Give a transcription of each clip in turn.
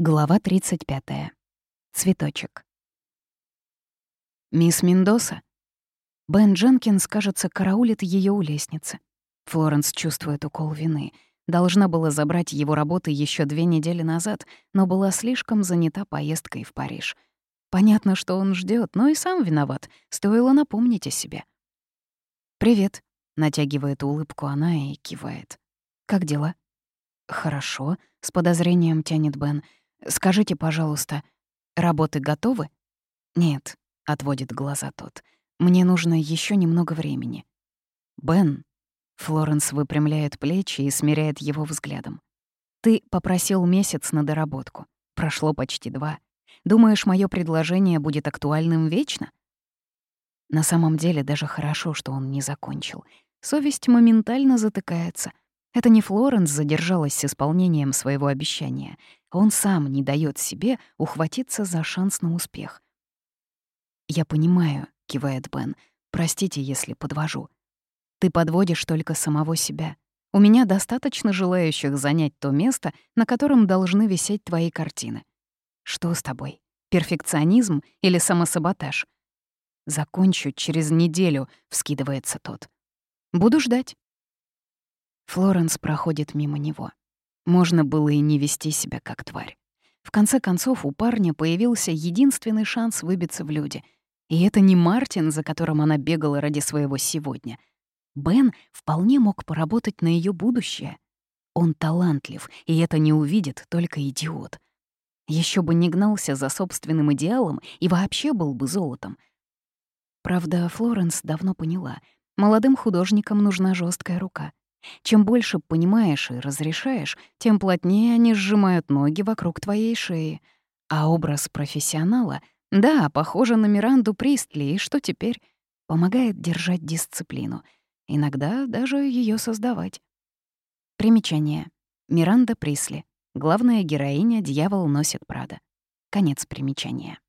Глава 35. Цветочек. «Мисс Мендоса?» Бен Дженкинс, кажется, караулит ее у лестницы. Флоренс чувствует укол вины. Должна была забрать его работы еще две недели назад, но была слишком занята поездкой в Париж. Понятно, что он ждет, но и сам виноват. Стоило напомнить о себе. «Привет», — натягивает улыбку она и кивает. «Как дела?» «Хорошо», — с подозрением тянет Бен — Скажите, пожалуйста, работы готовы? Нет, отводит глаза тот. Мне нужно еще немного времени. Бен. Флоренс выпрямляет плечи и смиряет его взглядом. Ты попросил месяц на доработку. Прошло почти два. Думаешь, мое предложение будет актуальным вечно? На самом деле даже хорошо, что он не закончил. Совесть моментально затыкается — это не Флоренс задержалась с исполнением своего обещания. Он сам не дает себе ухватиться за шанс на успех. «Я понимаю», — кивает Бен, — «простите, если подвожу. Ты подводишь только самого себя. У меня достаточно желающих занять то место, на котором должны висеть твои картины. Что с тобой? Перфекционизм или самосаботаж?» «Закончу через неделю», — вскидывается тот. «Буду ждать». Флоренс проходит мимо него. Можно было и не вести себя как тварь. В конце концов, у парня появился единственный шанс выбиться в люди. И это не Мартин, за которым она бегала ради своего сегодня. Бен вполне мог поработать на ее будущее. Он талантлив, и это не увидит только идиот. Еще бы не гнался за собственным идеалом и вообще был бы золотом. Правда, Флоренс давно поняла, молодым художникам нужна жесткая рука. Чем больше понимаешь и разрешаешь, тем плотнее они сжимают ноги вокруг твоей шеи. А образ профессионала, да, похоже на Миранду Пристли, и что теперь? Помогает держать дисциплину. Иногда даже ее создавать. Примечание. Миранда Присли. Главная героиня «Дьявол носит Прада». Конец примечания.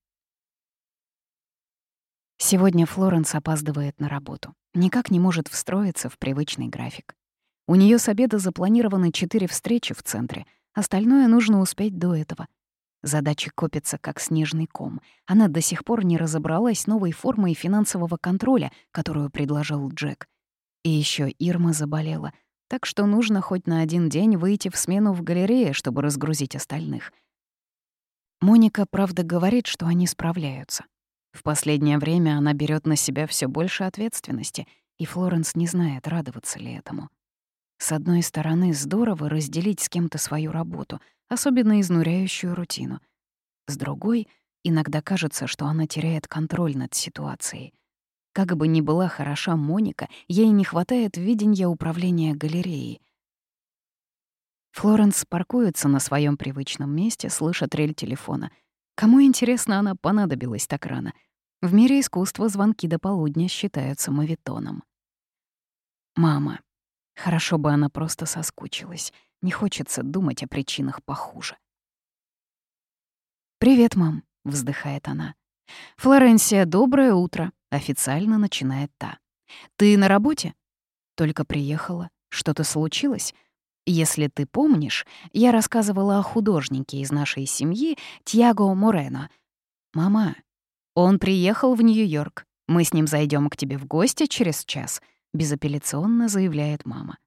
Сегодня Флоренс опаздывает на работу. Никак не может встроиться в привычный график. У нее с обеда запланированы четыре встречи в центре. Остальное нужно успеть до этого. Задачи копятся, как снежный ком. Она до сих пор не разобралась с новой формой финансового контроля, которую предложил Джек. И еще Ирма заболела, так что нужно хоть на один день выйти в смену в галерее, чтобы разгрузить остальных. Моника, правда, говорит, что они справляются. В последнее время она берет на себя все больше ответственности, и Флоренс не знает, радоваться ли этому. С одной стороны, здорово разделить с кем-то свою работу, особенно изнуряющую рутину. С другой, иногда кажется, что она теряет контроль над ситуацией. Как бы ни была хороша Моника, ей не хватает видения управления галереей. Флоренс паркуется на своем привычном месте, слыша трель телефона. Кому, интересно, она понадобилась так рано? В мире искусства звонки до полудня считаются мавитоном. «Мама», Хорошо бы она просто соскучилась. Не хочется думать о причинах похуже. «Привет, мам», — вздыхает она. «Флоренсия, доброе утро», — официально начинает та. «Ты на работе?» «Только приехала. Что-то случилось?» «Если ты помнишь, я рассказывала о художнике из нашей семьи Тьяго Морено. Мама, он приехал в Нью-Йорк. Мы с ним зайдем к тебе в гости через час», — безапелляционно заявляет мама.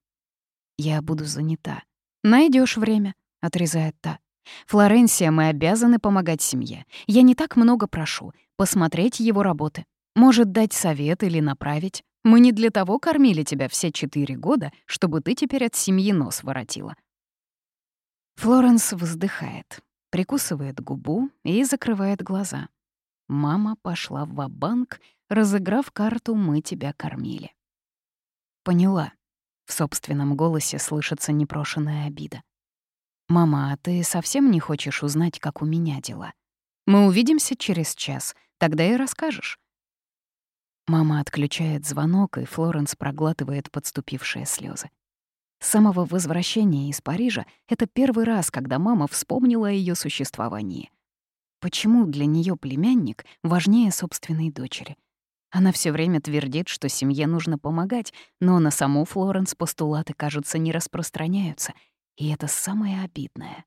«Я буду занята». Найдешь время», — отрезает та. «Флоренсия, мы обязаны помогать семье. Я не так много прошу. Посмотреть его работы. Может, дать совет или направить. Мы не для того кормили тебя все четыре года, чтобы ты теперь от семьи нос воротила». Флоренс вздыхает, прикусывает губу и закрывает глаза. Мама пошла в банк разыграв карту «Мы тебя кормили». Поняла. В собственном голосе слышится непрошенная обида. «Мама, а ты совсем не хочешь узнать, как у меня дела? Мы увидимся через час, тогда и расскажешь». Мама отключает звонок, и Флоренс проглатывает подступившие слезы. С самого возвращения из Парижа это первый раз, когда мама вспомнила о её существовании. Почему для неё племянник важнее собственной дочери? Она все время твердит, что семье нужно помогать, но на саму Флоренс постулаты, кажется, не распространяются. И это самое обидное.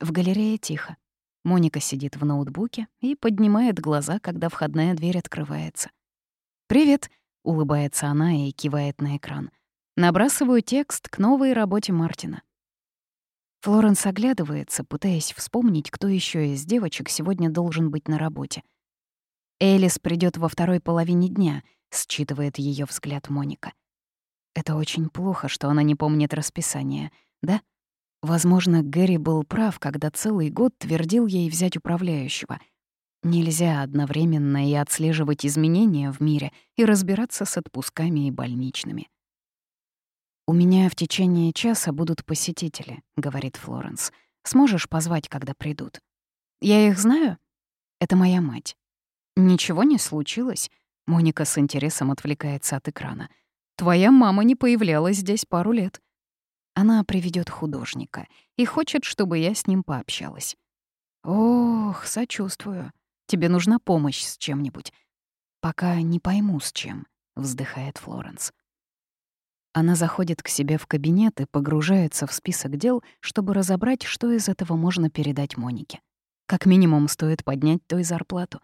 В галерее тихо. Моника сидит в ноутбуке и поднимает глаза, когда входная дверь открывается. «Привет», — улыбается она и кивает на экран. Набрасываю текст к новой работе Мартина. Флоренс оглядывается, пытаясь вспомнить, кто еще из девочек сегодня должен быть на работе. Элис придет во второй половине дня, считывает ее взгляд Моника. Это очень плохо, что она не помнит расписание, да? Возможно, Гэри был прав, когда целый год твердил ей взять управляющего. Нельзя одновременно и отслеживать изменения в мире, и разбираться с отпусками и больничными. «У меня в течение часа будут посетители», — говорит Флоренс. «Сможешь позвать, когда придут?» «Я их знаю?» «Это моя мать». «Ничего не случилось?» Моника с интересом отвлекается от экрана. «Твоя мама не появлялась здесь пару лет». Она приведет художника и хочет, чтобы я с ним пообщалась. Ох, сочувствую. Тебе нужна помощь с чем-нибудь. Пока не пойму, с чем, вздыхает Флоренс. Она заходит к себе в кабинет и погружается в список дел, чтобы разобрать, что из этого можно передать Монике. Как минимум стоит поднять той зарплату.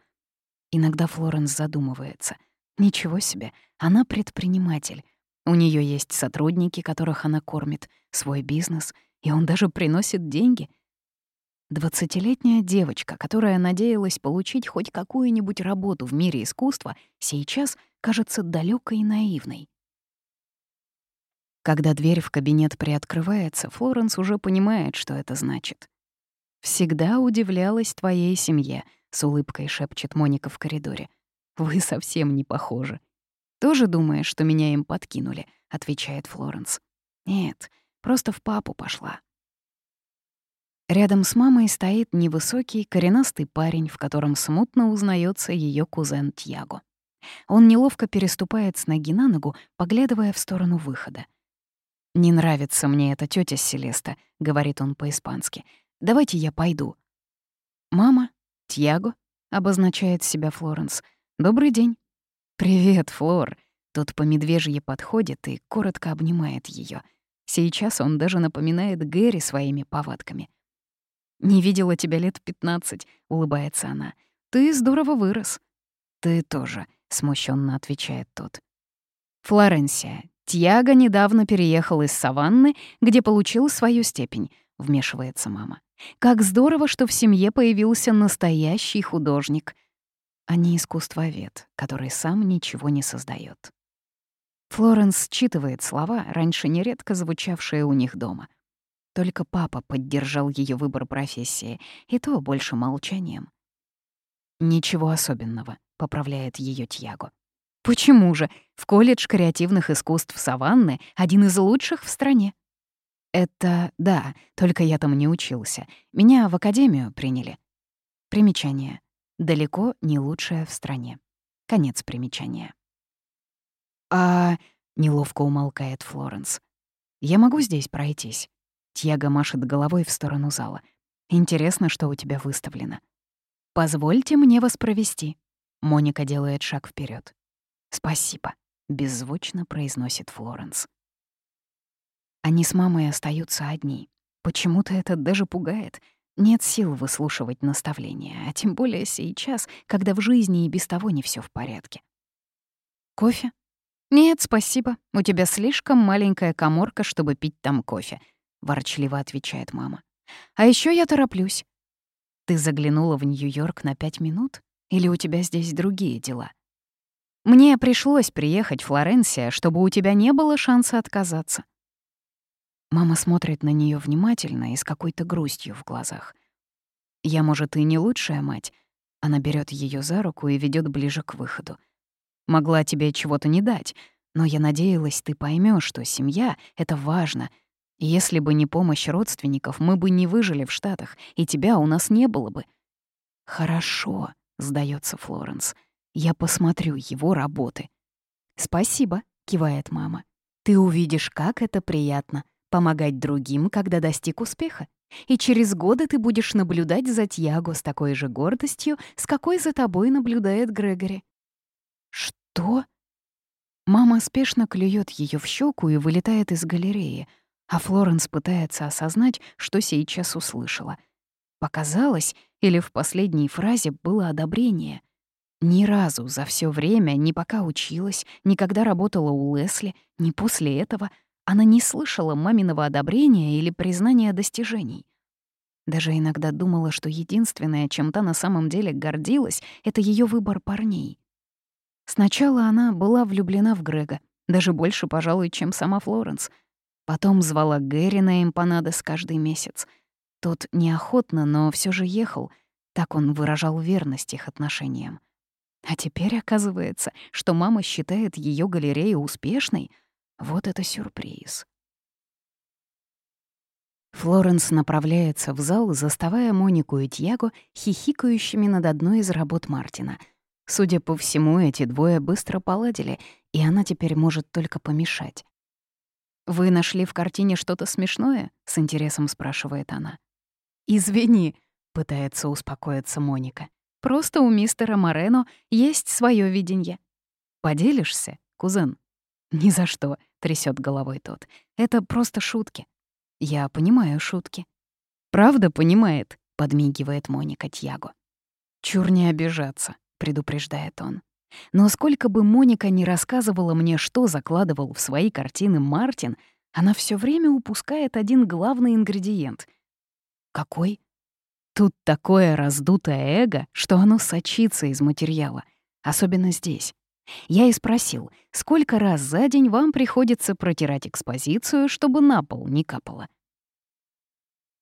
Иногда Флоренс задумывается. Ничего себе, она предприниматель, у нее есть сотрудники, которых она кормит, свой бизнес, и он даже приносит деньги. Двадцатилетняя девочка, которая надеялась получить хоть какую-нибудь работу в мире искусства, сейчас кажется далекой и наивной. Когда дверь в кабинет приоткрывается, Флоренс уже понимает, что это значит. «Всегда удивлялась твоей семье», — с улыбкой шепчет Моника в коридоре. «Вы совсем не похожи». «Тоже думаешь, что меня им подкинули?» — отвечает Флоренс. «Нет, просто в папу пошла». Рядом с мамой стоит невысокий, коренастый парень, в котором смутно узнается ее кузен Тьяго. Он неловко переступает с ноги на ногу, поглядывая в сторону выхода. «Не нравится мне эта тетя Селеста», — говорит он по-испански. «Давайте я пойду». «Мама, Тьяго», — обозначает себя Флоренс. «Добрый день». «Привет, Флор!» Тот по медвежье подходит и коротко обнимает ее. Сейчас он даже напоминает Гэри своими повадками. «Не видела тебя лет пятнадцать», — улыбается она. «Ты здорово вырос». «Ты тоже», — смущенно отвечает тот. «Флоренсия, Тьяго недавно переехал из Саванны, где получил свою степень», — вмешивается мама. «Как здорово, что в семье появился настоящий художник а не искусствовед, который сам ничего не создает. Флоренс считывает слова, раньше нередко звучавшие у них дома. Только папа поддержал ее выбор профессии, и то больше молчанием. «Ничего особенного», — поправляет ее Тьяго. «Почему же? В колледж креативных искусств Саванны один из лучших в стране». «Это да, только я там не учился. Меня в академию приняли». Примечание. Далеко не лучшая в стране. Конец примечания. «А...» — неловко умолкает Флоренс. «Я могу здесь пройтись?» Тьяго машет головой в сторону зала. «Интересно, что у тебя выставлено». «Позвольте мне вас провести». Моника делает шаг вперед. «Спасибо», — беззвучно произносит Флоренс. Они с мамой остаются одни. Почему-то это даже пугает — нет сил выслушивать наставления, а тем более сейчас, когда в жизни и без того не все в порядке. «Кофе?» «Нет, спасибо. У тебя слишком маленькая коморка, чтобы пить там кофе», — ворчливо отвечает мама. «А еще я тороплюсь». «Ты заглянула в Нью-Йорк на пять минут? Или у тебя здесь другие дела?» «Мне пришлось приехать в Флоренция, чтобы у тебя не было шанса отказаться. Мама смотрит на нее внимательно и с какой-то грустью в глазах. «Я, может, и не лучшая мать?» Она берет ее за руку и ведет ближе к выходу. «Могла тебе чего-то не дать, но я надеялась, ты поймешь, что семья — это важно. если бы не помощь родственников, мы бы не выжили в Штатах, и тебя у нас не было бы». «Хорошо», — сдается Флоренс. «Я посмотрю его работы». «Спасибо», — кивает мама. «Ты увидишь, как это приятно помогать другим, когда достиг успеха. И через годы ты будешь наблюдать за Тьяго с такой же гордостью, с какой за тобой наблюдает Грегори. Что? Мама спешно клюет ее в щеку и вылетает из галереи, а Флоренс пытается осознать, что сейчас услышала. Показалось, или в последней фразе было одобрение. Ни разу за все время, ни пока училась, ни когда работала у Лесли, ни после этого она не слышала маминого одобрения или признания достижений. Даже иногда думала, что единственное, чем та на самом деле гордилась, это ее выбор парней. Сначала она была влюблена в Грега, даже больше, пожалуй, чем сама Флоренс. Потом звала Гэри на эмпанадос каждый месяц. Тот неохотно, но все же ехал. Так он выражал верность их отношениям. А теперь оказывается, что мама считает ее галерею успешной. Вот это сюрприз. Флоренс направляется в зал, заставая Монику и Тьяго хихикающими над одной из работ Мартина. Судя по всему, эти двое быстро поладили, и она теперь может только помешать. «Вы нашли в картине что-то смешное?» — с интересом спрашивает она. «Извини», — пытается успокоиться Моника. «Просто у мистера Морено есть свое видение. Поделишься, кузен?» «Ни за что», — трясет головой тот. «Это просто шутки». Я понимаю шутки. Правда понимает, подмигивает Моника Тьяго. Чур не обижаться, предупреждает он. Но сколько бы Моника не рассказывала мне, что закладывал в свои картины Мартин, она все время упускает один главный ингредиент. Какой? Тут такое раздутое эго, что оно сочится из материала, особенно здесь. Я и спросил, сколько раз за день вам приходится протирать экспозицию, чтобы на пол не капало?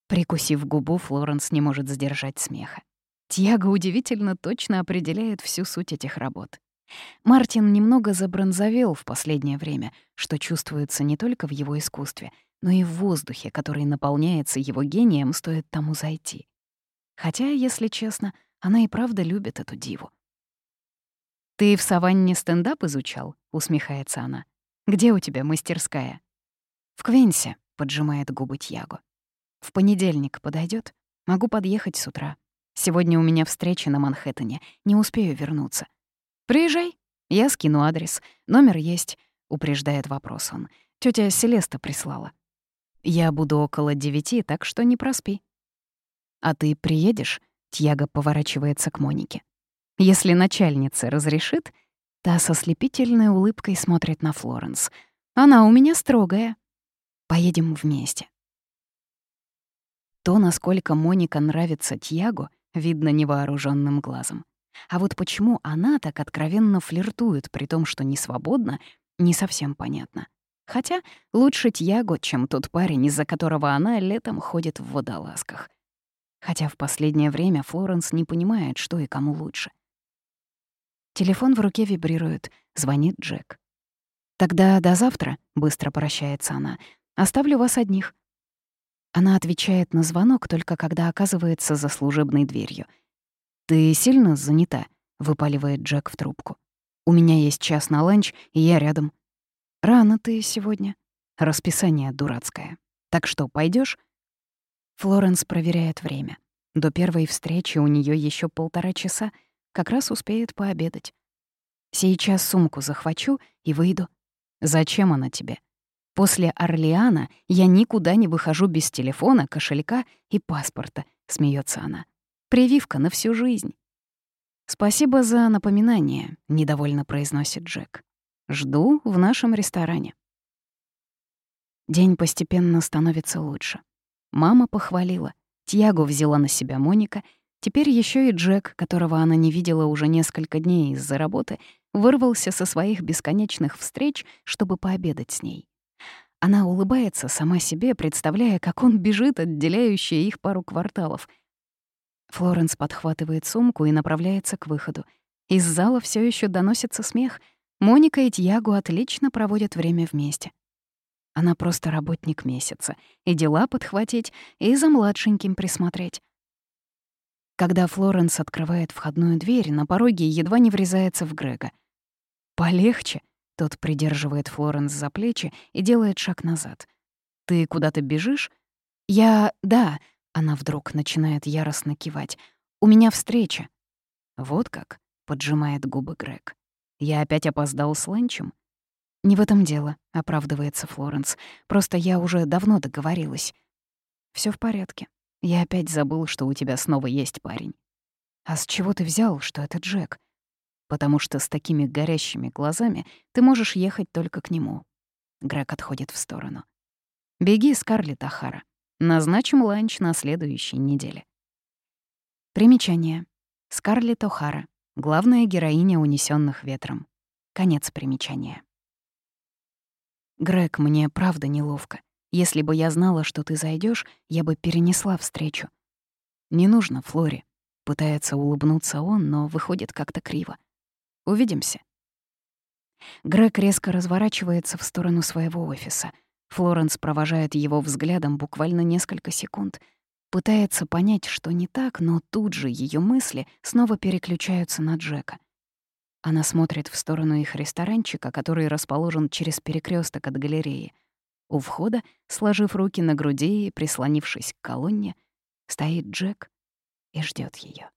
Прикусив губу, Флоренс не может сдержать смеха. Тьяго удивительно точно определяет всю суть этих работ. Мартин немного забронзовел в последнее время, что чувствуется не только в его искусстве, но и в воздухе, который наполняется его гением, стоит тому зайти. Хотя, если честно, она и правда любит эту диву. «Ты в саванне стендап изучал?» — усмехается она. «Где у тебя мастерская?» «В Квинсе», — поджимает губы Тьяго. «В понедельник подойдет? Могу подъехать с утра. Сегодня у меня встреча на Манхэттене, не успею вернуться». «Приезжай, я скину адрес. Номер есть», — упреждает вопрос он. Тётя Селеста прислала. «Я буду около девяти, так что не проспи». «А ты приедешь?» — Тьяго поворачивается к Монике. Если начальница разрешит, та со слепительной улыбкой смотрит на Флоренс. Она у меня строгая. Поедем вместе. То, насколько Моника нравится Тьяго, видно невооруженным глазом. А вот почему она так откровенно флиртует, при том, что не свободна, не совсем понятно. Хотя лучше Тьяго, чем тот парень, из-за которого она летом ходит в водолазках. Хотя в последнее время Флоренс не понимает, что и кому лучше. Телефон в руке вибрирует. Звонит Джек. «Тогда до завтра», — быстро прощается она. «Оставлю вас одних». Она отвечает на звонок только когда оказывается за служебной дверью. «Ты сильно занята?» — выпаливает Джек в трубку. «У меня есть час на ланч, и я рядом». «Рано ты сегодня». Расписание дурацкое. «Так что, пойдешь? Флоренс проверяет время. До первой встречи у нее еще полтора часа — как раз успеет пообедать. Сейчас сумку захвачу и выйду. Зачем она тебе? После Орлеана я никуда не выхожу без телефона, кошелька и паспорта, смеется она. Прививка на всю жизнь. Спасибо за напоминание, недовольно произносит Джек. Жду в нашем ресторане. День постепенно становится лучше. Мама похвалила. Тьяго взяла на себя Моника — Теперь еще и Джек, которого она не видела уже несколько дней из-за работы, вырвался со своих бесконечных встреч, чтобы пообедать с ней. Она улыбается сама себе, представляя, как он бежит, отделяющий их пару кварталов. Флоренс подхватывает сумку и направляется к выходу. Из зала все еще доносится смех. Моника и Тьяго отлично проводят время вместе. Она просто работник месяца. И дела подхватить, и за младшеньким присмотреть. Когда Флоренс открывает входную дверь, на пороге едва не врезается в Грега. «Полегче», — тот придерживает Флоренс за плечи и делает шаг назад. «Ты куда-то бежишь?» «Я... да», — она вдруг начинает яростно кивать. «У меня встреча». «Вот как», — поджимает губы Грег. «Я опять опоздал с ланчем?» «Не в этом дело», — оправдывается Флоренс. «Просто я уже давно договорилась». Все в порядке. Я опять забыл, что у тебя снова есть парень. А с чего ты взял, что это Джек? Потому что с такими горящими глазами ты можешь ехать только к нему. Грег отходит в сторону. Беги, Скарлетт Ахара. Назначим ланч на следующей неделе. Примечание. Скарлетт О'Хара. Главная героиня «Унесённых ветром». Конец примечания. Грег, мне правда неловко. Если бы я знала, что ты зайдешь, я бы перенесла встречу. Не нужно, Флори. Пытается улыбнуться он, но выходит как-то криво. Увидимся. Грег резко разворачивается в сторону своего офиса. Флоренс провожает его взглядом буквально несколько секунд. Пытается понять, что не так, но тут же ее мысли снова переключаются на Джека. Она смотрит в сторону их ресторанчика, который расположен через перекресток от галереи. У входа, сложив руки на груди и прислонившись к колонне, стоит Джек и ждет ее.